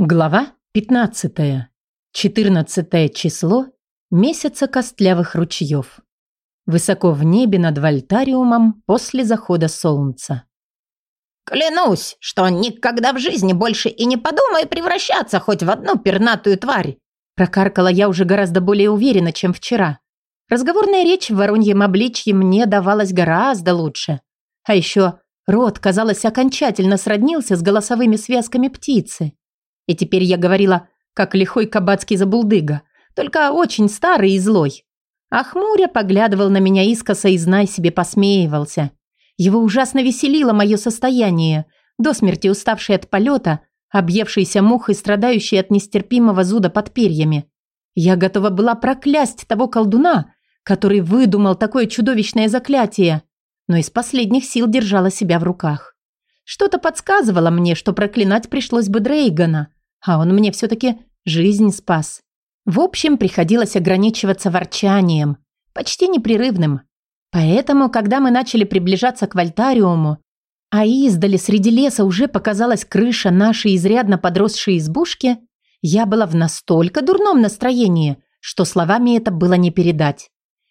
Глава 15. 14 число месяца костлявых ручьев. Высоко в небе над Вольтариумом после захода солнца. «Клянусь, что никогда в жизни больше и не подумаю превращаться хоть в одну пернатую тварь!» Прокаркала я уже гораздо более уверенно, чем вчера. Разговорная речь в вороньем обличье мне давалась гораздо лучше. А еще рот, казалось, окончательно сроднился с голосовыми связками птицы. И теперь я говорила, как лихой кабацкий забулдыга, только очень старый и злой. А хмуря поглядывал на меня искоса и, знай себе, посмеивался. Его ужасно веселило мое состояние, до смерти уставший от полета, объевшийся мух и страдающий от нестерпимого зуда под перьями. Я готова была проклясть того колдуна, который выдумал такое чудовищное заклятие, но из последних сил держала себя в руках. Что-то подсказывало мне, что проклинать пришлось бы Дрейгана, а он мне все-таки жизнь спас. В общем, приходилось ограничиваться ворчанием, почти непрерывным. Поэтому, когда мы начали приближаться к Вольтариуму, а издали среди леса уже показалась крыша нашей изрядно подросшей избушки, я была в настолько дурном настроении, что словами это было не передать.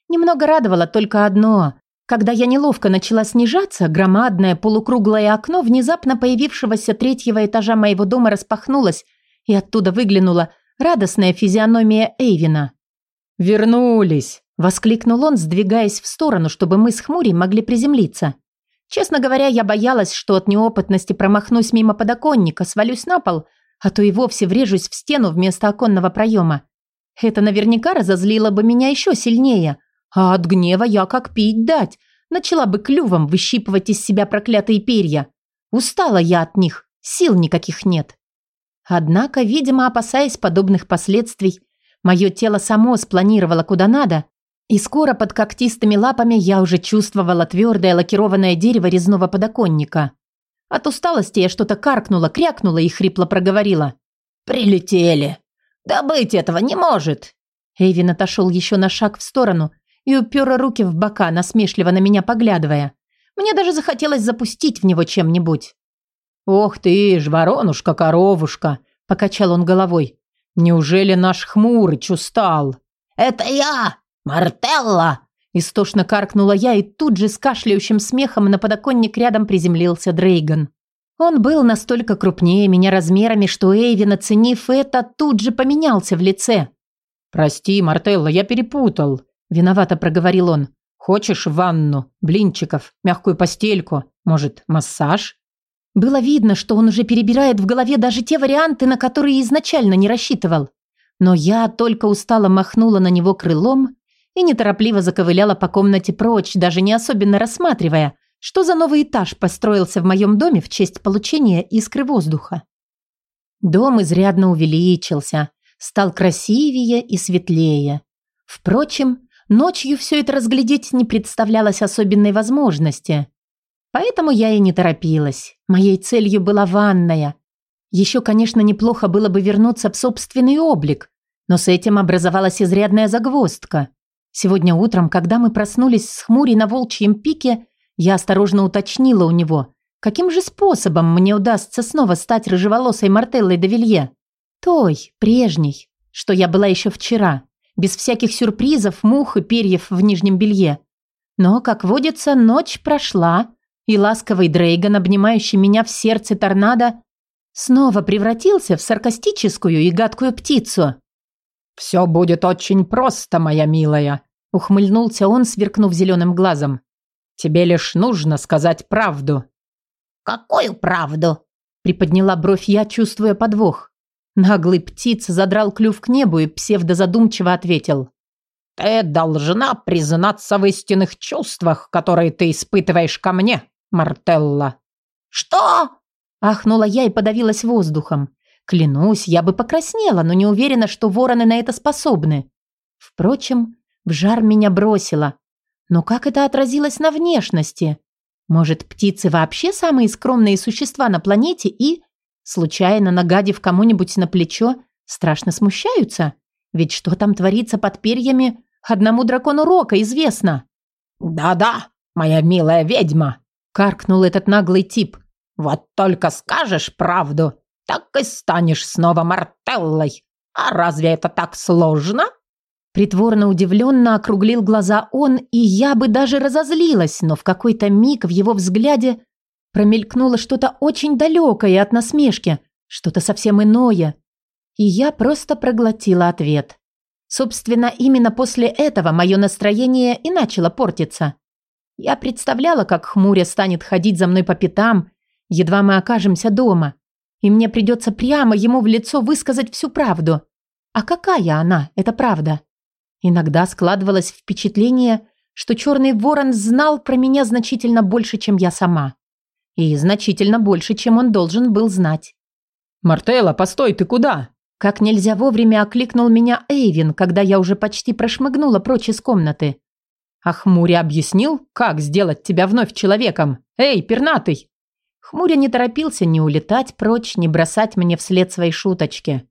Немного радовало только одно. Когда я неловко начала снижаться, громадное полукруглое окно внезапно появившегося третьего этажа моего дома распахнулось, и оттуда выглянула радостная физиономия Эйвина. «Вернулись!» – воскликнул он, сдвигаясь в сторону, чтобы мы с Хмурей могли приземлиться. Честно говоря, я боялась, что от неопытности промахнусь мимо подоконника, свалюсь на пол, а то и вовсе врежусь в стену вместо оконного проема. Это наверняка разозлило бы меня еще сильнее, а от гнева я как пить дать, начала бы клювом выщипывать из себя проклятые перья. Устала я от них, сил никаких нет. Однако, видимо, опасаясь подобных последствий, мое тело само спланировало куда надо, и скоро под когтистыми лапами я уже чувствовала твердое лакированное дерево резного подоконника. От усталости я что-то каркнула, крякнула и хрипло проговорила. «Прилетели! Да быть этого не может!» Эйвин отошел еще на шаг в сторону и упер руки в бока, насмешливо на меня поглядывая. Мне даже захотелось запустить в него чем-нибудь. «Ох ты ж, воронушка-коровушка!» – покачал он головой. «Неужели наш Хмурыч устал?» «Это я, Мартелла!» Истошно каркнула я, и тут же с кашляющим смехом на подоконник рядом приземлился Дрейган. Он был настолько крупнее меня размерами, что Эйвин, оценив это, тут же поменялся в лице. «Прости, Мартелла, я перепутал», – виновато проговорил он. «Хочешь ванну, блинчиков, мягкую постельку, может, массаж?» Было видно, что он уже перебирает в голове даже те варианты, на которые изначально не рассчитывал. Но я только устало махнула на него крылом и неторопливо заковыляла по комнате прочь, даже не особенно рассматривая, что за новый этаж построился в моем доме в честь получения искры воздуха. Дом изрядно увеличился, стал красивее и светлее. Впрочем, ночью все это разглядеть не представлялось особенной возможности. Поэтому я и не торопилась. Моей целью была ванная. Еще, конечно, неплохо было бы вернуться в собственный облик, но с этим образовалась изрядная загвоздка. Сегодня утром, когда мы проснулись с хмурей на волчьем пике, я осторожно уточнила у него, каким же способом мне удастся снова стать рыжеволосой Мартеллой де Вилье. Той, прежней, что я была еще вчера, без всяких сюрпризов, мух и перьев в нижнем белье. Но, как водится, ночь прошла, и ласковый Дрейган, обнимающий меня в сердце торнадо, снова превратился в саркастическую и гадкую птицу. «Все будет очень просто, моя милая», — ухмыльнулся он, сверкнув зеленым глазом. «Тебе лишь нужно сказать правду». «Какую правду?» — приподняла бровь я, чувствуя подвох. Наглый птиц задрал клюв к небу и псевдозадумчиво ответил. «Ты должна признаться в истинных чувствах, которые ты испытываешь ко мне, Мартелла». «Что?» – ахнула я и подавилась воздухом. Клянусь, я бы покраснела, но не уверена, что вороны на это способны. Впрочем, в жар меня бросило. Но как это отразилось на внешности? Может, птицы вообще самые скромные существа на планете и, случайно нагадив кому-нибудь на плечо, страшно смущаются? Ведь что там творится под перьями, одному дракону Рока известно. «Да-да, моя милая ведьма», Каркнул этот наглый тип. «Вот только скажешь правду, так и станешь снова Мартеллой. А разве это так сложно?» Притворно удивленно округлил глаза он, и я бы даже разозлилась, но в какой-то миг в его взгляде промелькнуло что-то очень далекое от насмешки, что-то совсем иное. И я просто проглотила ответ. Собственно, именно после этого мое настроение и начало портиться. Я представляла, как хмуря станет ходить за мной по пятам, едва мы окажемся дома, и мне придется прямо ему в лицо высказать всю правду. А какая она, эта правда? Иногда складывалось впечатление, что черный ворон знал про меня значительно больше, чем я сама. И значительно больше, чем он должен был знать. «Мартелла, постой, ты куда?» Как нельзя вовремя окликнул меня Эйвин, когда я уже почти прошмыгнула прочь из комнаты. А Хмуря объяснил, как сделать тебя вновь человеком. Эй, пернатый! Хмуря не торопился ни улетать прочь, ни бросать мне вслед свои шуточки.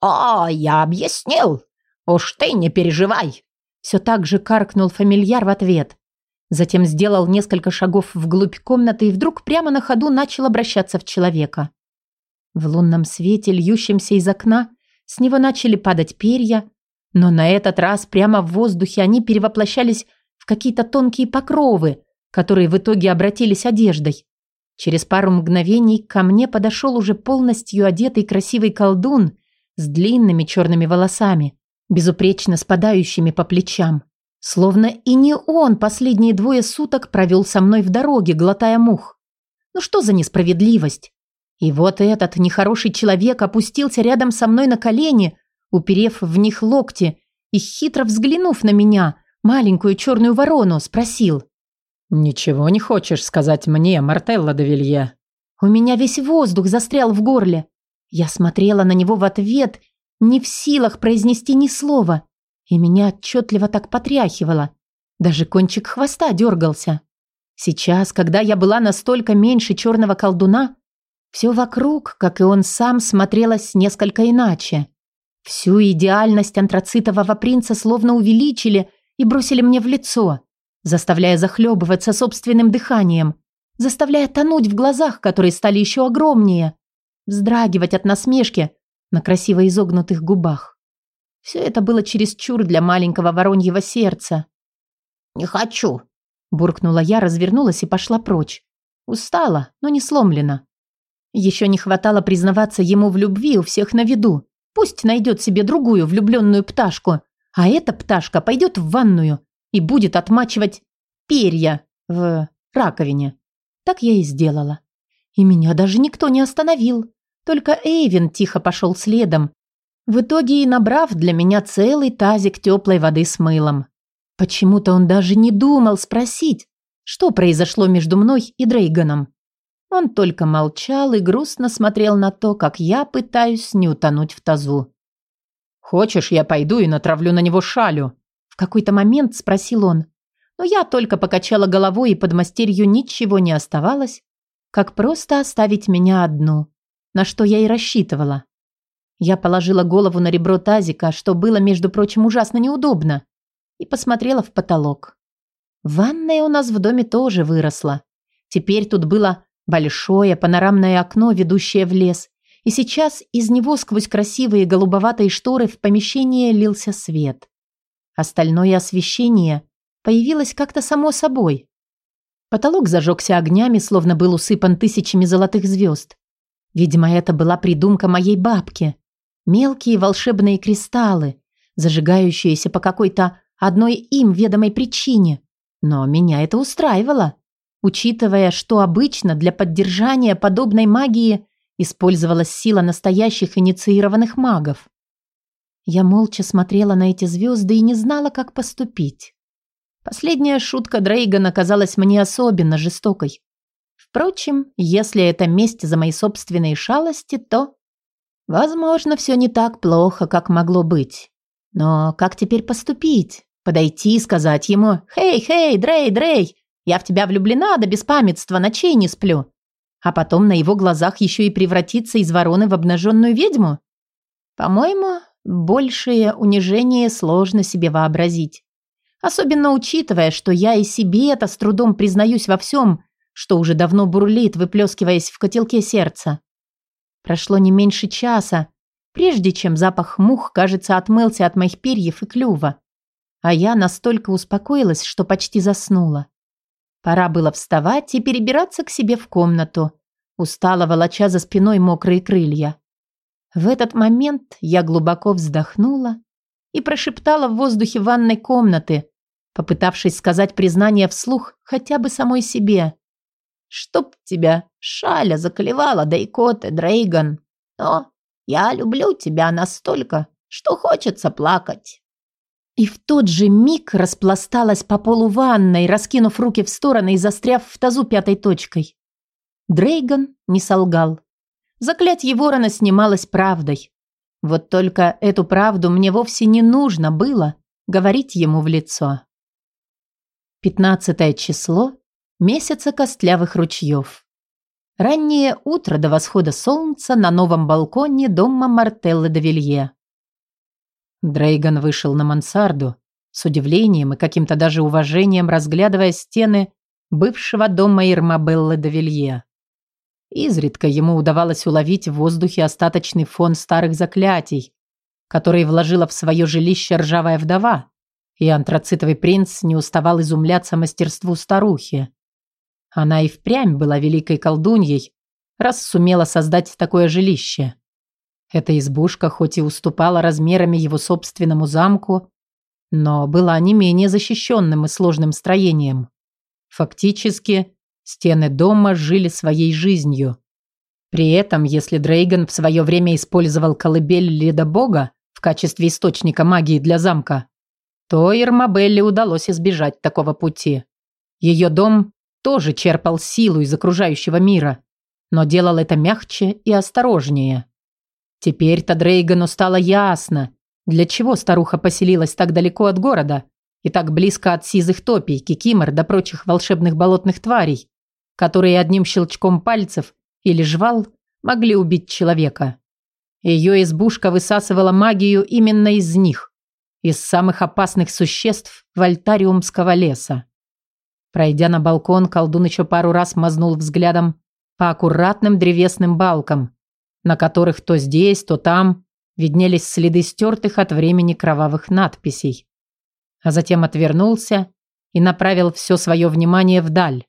«О, я объяснил! Уж ты не переживай!» Все так же каркнул фамильяр в ответ. Затем сделал несколько шагов вглубь комнаты и вдруг прямо на ходу начал обращаться в человека. В лунном свете, льющемся из окна, с него начали падать перья, но на этот раз прямо в воздухе они перевоплощались в какие-то тонкие покровы, которые в итоге обратились одеждой. Через пару мгновений ко мне подошел уже полностью одетый красивый колдун с длинными черными волосами, безупречно спадающими по плечам. Словно и не он последние двое суток провел со мной в дороге, глотая мух. Ну что за несправедливость? И вот этот нехороший человек опустился рядом со мной на колени, уперев в них локти, и, хитро взглянув на меня, маленькую черную ворону, спросил. «Ничего не хочешь сказать мне, Мартелла де Вилье?» У меня весь воздух застрял в горле. Я смотрела на него в ответ, не в силах произнести ни слова, и меня отчетливо так потряхивало. Даже кончик хвоста дергался. Сейчас, когда я была настолько меньше черного колдуна, все вокруг, как и он сам, смотрелось несколько иначе. Всю идеальность антрацитового принца словно увеличили и бросили мне в лицо, заставляя захлебываться собственным дыханием, заставляя тонуть в глазах, которые стали еще огромнее, вздрагивать от насмешки на красиво изогнутых губах. Все это было чересчур для маленького вороньего сердца. «Не хочу», – буркнула я, развернулась и пошла прочь. Устала, но не сломлена. Еще не хватало признаваться ему в любви у всех на виду. Пусть найдет себе другую влюбленную пташку, а эта пташка пойдет в ванную и будет отмачивать перья в раковине. Так я и сделала. И меня даже никто не остановил. Только Эйвен тихо пошел следом. В итоге и набрав для меня целый тазик теплой воды с мылом. Почему-то он даже не думал спросить, что произошло между мной и Дрейганом. Он только молчал и грустно смотрел на то, как я пытаюсь не утонуть в тазу. «Хочешь, я пойду и натравлю на него шалю?» В какой-то момент спросил он. Но я только покачала головой, и под мастерью ничего не оставалось, как просто оставить меня одну, на что я и рассчитывала. Я положила голову на ребро тазика, что было, между прочим, ужасно неудобно, и посмотрела в потолок. Ванная у нас в доме тоже выросла. Теперь тут было Большое панорамное окно, ведущее в лес, и сейчас из него сквозь красивые голубоватые шторы в помещение лился свет. Остальное освещение появилось как-то само собой. Потолок зажегся огнями, словно был усыпан тысячами золотых звезд. Видимо, это была придумка моей бабки. Мелкие волшебные кристаллы, зажигающиеся по какой-то одной им ведомой причине. Но меня это устраивало учитывая, что обычно для поддержания подобной магии использовалась сила настоящих инициированных магов. Я молча смотрела на эти звезды и не знала, как поступить. Последняя шутка Дрейгана казалась мне особенно жестокой. Впрочем, если это месть за мои собственные шалости, то, возможно, все не так плохо, как могло быть. Но как теперь поступить? Подойти и сказать ему «Хей, хей, Дрей, Дрей, я в тебя влюблена до беспамятства, ночей не сплю. А потом на его глазах еще и превратиться из вороны в обнаженную ведьму? По-моему, большее унижение сложно себе вообразить. Особенно учитывая, что я и себе это с трудом признаюсь во всем, что уже давно бурлит, выплескиваясь в котелке сердца. Прошло не меньше часа, прежде чем запах мух, кажется, отмылся от моих перьев и клюва. А я настолько успокоилась, что почти заснула. Пора было вставать и перебираться к себе в комнату, устало волоча за спиной мокрые крылья. В этот момент я глубоко вздохнула и прошептала в воздухе ванной комнаты, попытавшись сказать признание вслух хотя бы самой себе. «Чтоб тебя шаля заклевала, да и коты, Дрейган. Но я люблю тебя настолько, что хочется плакать». И в тот же миг распласталась по полу ванной, раскинув руки в стороны и застряв в тазу пятой точкой. Дрейган не солгал. Заклятье ворона снималось правдой. Вот только эту правду мне вовсе не нужно было говорить ему в лицо. Пятнадцатое число месяца костлявых ручьев. Раннее утро до восхода солнца на новом балконе дома Мартеллы де Вилье. Дрейган вышел на мансарду, с удивлением и каким-то даже уважением разглядывая стены бывшего дома Ирмабеллы де Вилье. Изредка ему удавалось уловить в воздухе остаточный фон старых заклятий, которые вложила в свое жилище ржавая вдова, и антрацитовый принц не уставал изумляться мастерству старухи. Она и впрямь была великой колдуньей, раз сумела создать такое жилище. Эта избушка хоть и уступала размерами его собственному замку, но была не менее защищенным и сложным строением. Фактически, стены дома жили своей жизнью. При этом, если Дрейган в свое время использовал колыбель Ледобога в качестве источника магии для замка, то Ирмабелле удалось избежать такого пути. Ее дом тоже черпал силу из окружающего мира, но делал это мягче и осторожнее. Теперь-то Дрейгану стало ясно, для чего старуха поселилась так далеко от города и так близко от сизых топий, кикимор да прочих волшебных болотных тварей, которые одним щелчком пальцев или жвал могли убить человека. Ее избушка высасывала магию именно из них из самых опасных существ вольтариумского леса. Пройдя на балкон, колдун еще пару раз мазнул взглядом по аккуратным древесным балкам, на которых то здесь, то там виднелись следы стертых от времени кровавых надписей. А затем отвернулся и направил все свое внимание вдаль,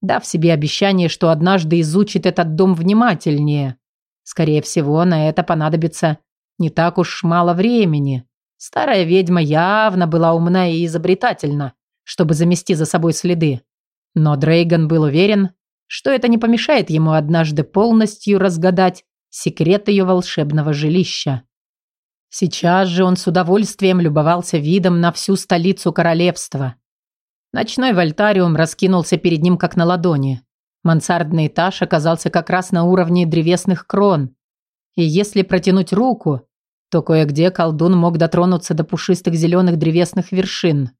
дав себе обещание, что однажды изучит этот дом внимательнее. Скорее всего, на это понадобится не так уж мало времени. Старая ведьма явно была умна и изобретательна, чтобы замести за собой следы. Но Дрейган был уверен, что это не помешает ему однажды полностью разгадать секрет ее волшебного жилища. Сейчас же он с удовольствием любовался видом на всю столицу королевства. Ночной вольтариум раскинулся перед ним как на ладони. Мансардный этаж оказался как раз на уровне древесных крон. И если протянуть руку, то кое-где колдун мог дотронуться до пушистых зеленых древесных вершин.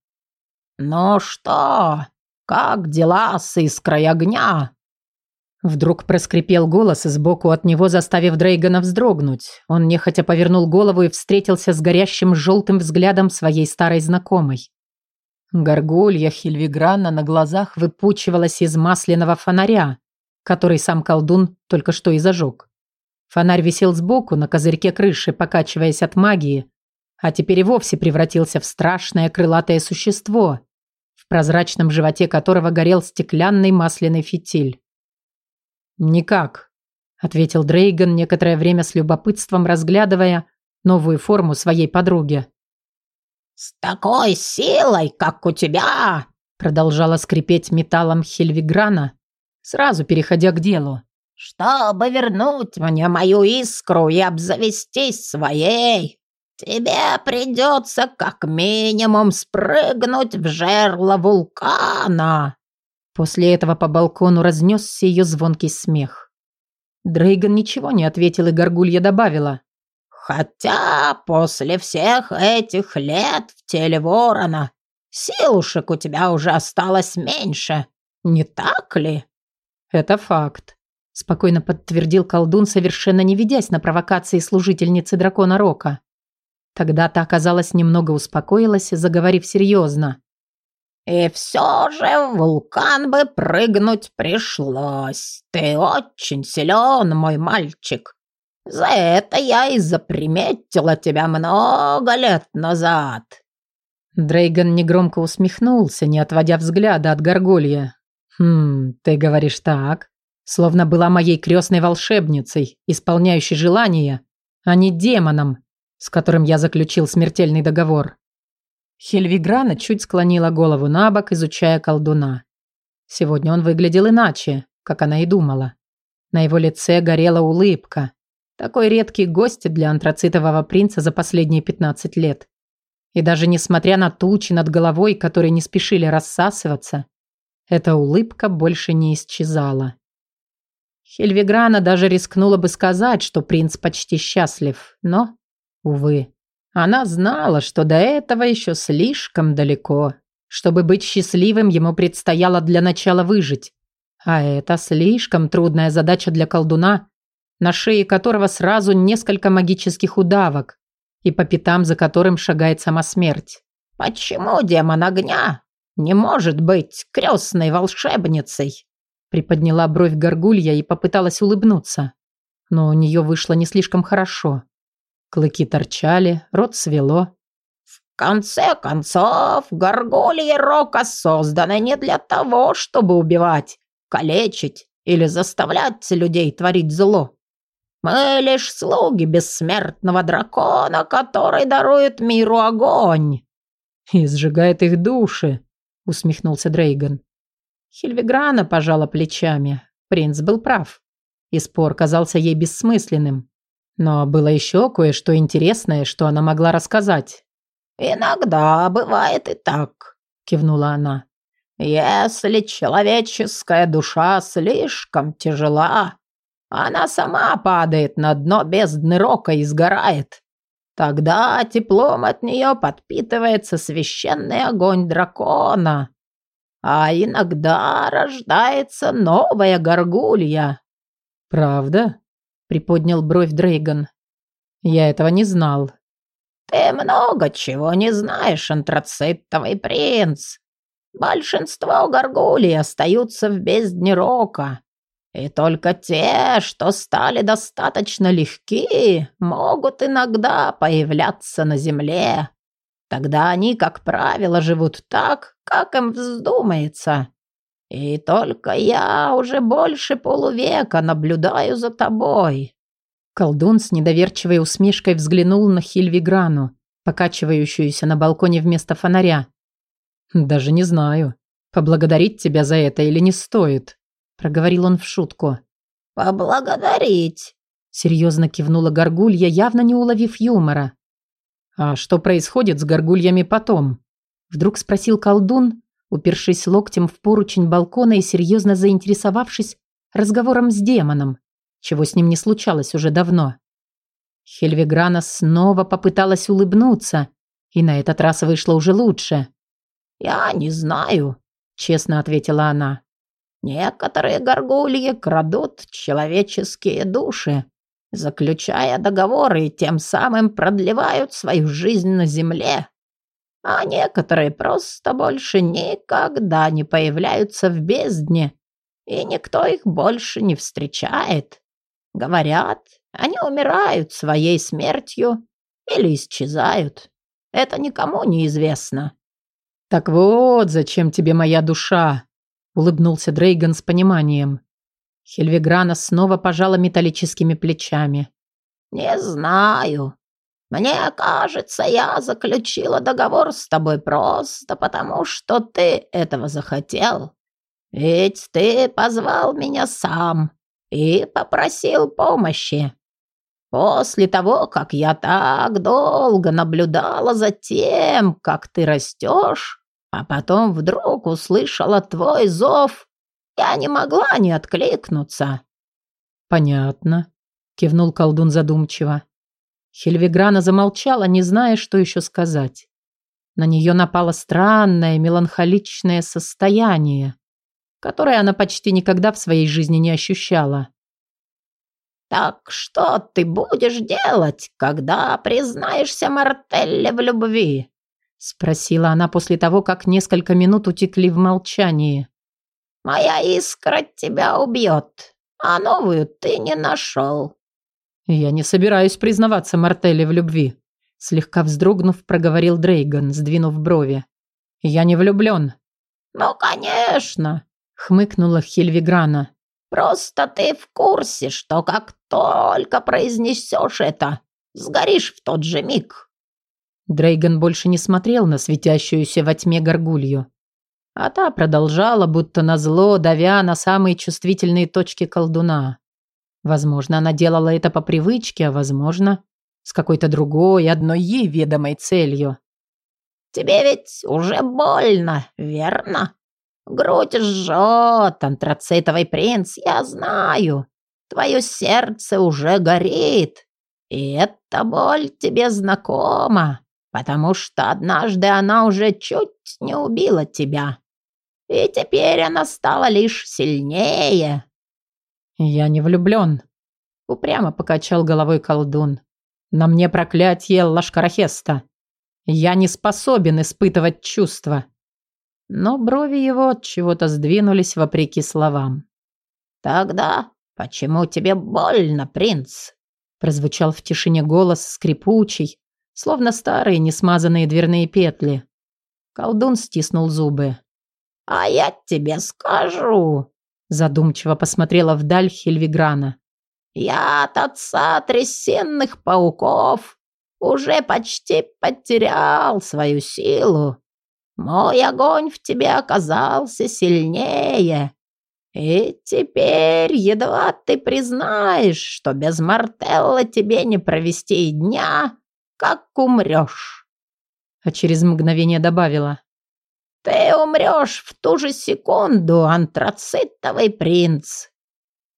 «Ну что, как дела с искрой огня?» Вдруг проскрипел голос сбоку от него, заставив Дрейгана вздрогнуть. Он нехотя повернул голову и встретился с горящим желтым взглядом своей старой знакомой. Горгулья Хильвиграна на глазах выпучивалась из масляного фонаря, который сам колдун только что и зажег. Фонарь висел сбоку на козырьке крыши, покачиваясь от магии, а теперь и вовсе превратился в страшное крылатое существо, в прозрачном животе которого горел стеклянный масляный фитиль. «Никак», — ответил Дрейган, некоторое время с любопытством разглядывая новую форму своей подруги. «С такой силой, как у тебя!» продолжала скрипеть металлом Хельвиграна, сразу переходя к делу чтобы вернуть мне мою искру и обзавестись своей, тебе придется как минимум спрыгнуть в жерло вулкана». После этого по балкону разнесся ее звонкий смех. Дрейган ничего не ответил, и Горгулья добавила. «Хотя после всех этих лет в теле ворона силушек у тебя уже осталось меньше, не так ли?» «Это факт спокойно подтвердил колдун, совершенно не ведясь на провокации служительницы дракона Рока. Тогда-то оказалось немного успокоилась, заговорив серьезно. «И все же в вулкан бы прыгнуть пришлось. Ты очень силен, мой мальчик, За это я и заприметила тебя много лет назад». Дрейган негромко усмехнулся, не отводя взгляда от горгулья. «Хм, ты говоришь так, словно была моей крестной волшебницей, исполняющей желания, а не демоном, с которым я заключил смертельный договор». Хельвиграна чуть склонила голову на бок, изучая колдуна. Сегодня он выглядел иначе, как она и думала. На его лице горела улыбка. Такой редкий гость для антрацитового принца за последние 15 лет. И даже несмотря на тучи над головой, которые не спешили рассасываться, эта улыбка больше не исчезала. Хельвиграна даже рискнула бы сказать, что принц почти счастлив, но, увы, она знала, что до этого еще слишком далеко. Чтобы быть счастливым, ему предстояло для начала выжить. А это слишком трудная задача для колдуна, на шее которого сразу несколько магических удавок, и по пятам за которым шагает сама смерть. «Почему демон огня не может быть крестной волшебницей?» Приподняла бровь горгулья и попыталась улыбнуться. Но у нее вышло не слишком хорошо. Клыки торчали, рот свело. «В конце концов, горгульи рока созданы не для того, чтобы убивать, калечить или заставлять людей творить зло. Мы лишь слуги бессмертного дракона, который дарует миру огонь. И сжигает их души, усмехнулся Дрейган. Хильвиграна пожала плечами. Принц был прав. И спор казался ей бессмысленным. Но было еще кое-что интересное, что она могла рассказать. «Иногда бывает и так», — кивнула она. «Если человеческая душа слишком тяжела, она сама падает на дно бездны рока и сгорает. Тогда теплом от нее подпитывается священный огонь дракона. А иногда рождается новая горгулья. «Правда?» — приподнял бровь Дрейган. «Я этого не знал». «Ты много чего не знаешь, антрацитовый принц. Большинство горгулей остаются в бездне рока». И только те, что стали достаточно легки, могут иногда появляться на земле. Тогда они, как правило, живут так, как им вздумается. И только я уже больше полувека наблюдаю за тобой». Колдун с недоверчивой усмешкой взглянул на Хильвиграну, покачивающуюся на балконе вместо фонаря. «Даже не знаю, поблагодарить тебя за это или не стоит проговорил он в шутку. «Поблагодарить!» – серьезно кивнула горгулья, явно не уловив юмора. «А что происходит с горгульями потом?» – вдруг спросил колдун, упершись локтем в поручень балкона и серьезно заинтересовавшись разговором с демоном, чего с ним не случалось уже давно. Хельвиграна снова попыталась улыбнуться, и на этот раз вышло уже лучше. «Я не знаю», – честно ответила она. Некоторые горгульи крадут человеческие души, заключая договоры и тем самым продлевают свою жизнь на земле. А некоторые просто больше никогда не появляются в бездне, и никто их больше не встречает. Говорят, они умирают своей смертью или исчезают. Это никому не известно. «Так вот, зачем тебе моя душа?» улыбнулся Дрейган с пониманием. Хельвиграна снова пожала металлическими плечами. «Не знаю. Мне кажется, я заключила договор с тобой просто потому, что ты этого захотел. Ведь ты позвал меня сам и попросил помощи. После того, как я так долго наблюдала за тем, как ты растешь, а потом вдруг услышала твой зов. Я не могла не откликнуться». «Понятно», — кивнул колдун задумчиво. Хельвиграна замолчала, не зная, что еще сказать. На нее напало странное, меланхоличное состояние, которое она почти никогда в своей жизни не ощущала. «Так что ты будешь делать, когда признаешься Мартелле в любви?» Спросила она после того, как несколько минут утекли в молчании. «Моя искра тебя убьет, а новую ты не нашел». «Я не собираюсь признаваться Мартелле в любви», слегка вздрогнув, проговорил Дрейган, сдвинув брови. «Я не влюблен». «Ну, конечно», хмыкнула Хильвиграна. «Просто ты в курсе, что как только произнесешь это, сгоришь в тот же миг». Дрейган больше не смотрел на светящуюся во тьме горгулью. А та продолжала, будто назло, давя на самые чувствительные точки колдуна. Возможно, она делала это по привычке, а возможно, с какой-то другой, одной ей ведомой целью. «Тебе ведь уже больно, верно? Грудь жжет, антрацитовый принц, я знаю. Твое сердце уже горит, и эта боль тебе знакома, потому что однажды она уже чуть не убила тебя». И теперь она стала лишь сильнее. Я не влюблен. Упрямо покачал головой колдун. На мне проклятие Лашкарахеста. Я не способен испытывать чувства. Но брови его от чего-то сдвинулись вопреки словам. Тогда почему тебе больно, принц? Прозвучал в тишине голос скрипучий, словно старые несмазанные дверные петли. Колдун стиснул зубы. «А я тебе скажу», – задумчиво посмотрела вдаль Хельвиграна. «Я от отца трясенных пауков уже почти потерял свою силу. Мой огонь в тебе оказался сильнее. И теперь едва ты признаешь, что без Мартелла тебе не провести дня, как умрешь». А через мгновение добавила. Ты умрешь в ту же секунду, антрацитовый принц.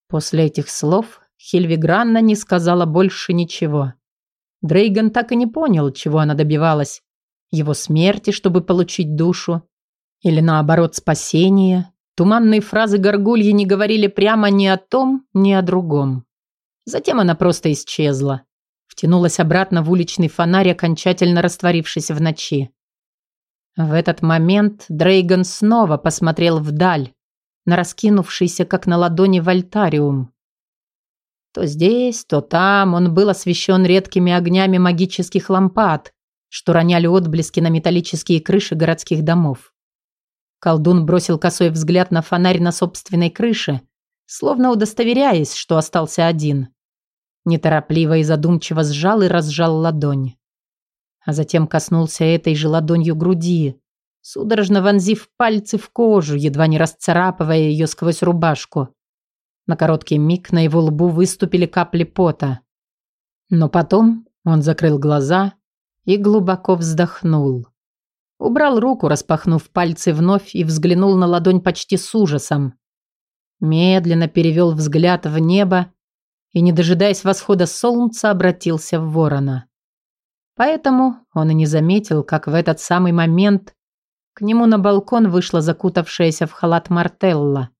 После этих слов Хильвигранна не сказала больше ничего. Дрейган так и не понял, чего она добивалась. Его смерти, чтобы получить душу. Или наоборот, спасения. Туманные фразы горгульи не говорили прямо ни о том, ни о другом. Затем она просто исчезла. Втянулась обратно в уличный фонарь, окончательно растворившись в ночи. В этот момент Дрейган снова посмотрел вдаль, на раскинувшийся, как на ладони, вольтариум. То здесь, то там он был освещен редкими огнями магических лампад, что роняли отблески на металлические крыши городских домов. Колдун бросил косой взгляд на фонарь на собственной крыше, словно удостоверяясь, что остался один. Неторопливо и задумчиво сжал и разжал ладонь а затем коснулся этой же ладонью груди, судорожно вонзив пальцы в кожу, едва не расцарапывая ее сквозь рубашку. На короткий миг на его лбу выступили капли пота. Но потом он закрыл глаза и глубоко вздохнул. Убрал руку, распахнув пальцы вновь, и взглянул на ладонь почти с ужасом. Медленно перевел взгляд в небо и, не дожидаясь восхода солнца, обратился в ворона. Поэтому он и не заметил, как в этот самый момент к нему на балкон вышла закутавшаяся в халат Мартелла.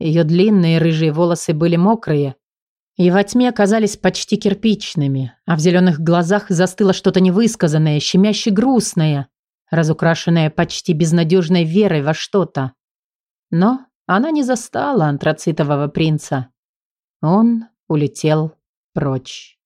Ее длинные рыжие волосы были мокрые и во тьме казались почти кирпичными, а в зеленых глазах застыло что-то невысказанное, щемяще грустное, разукрашенное почти безнадежной верой во что-то. Но она не застала антрацитового принца. Он улетел прочь.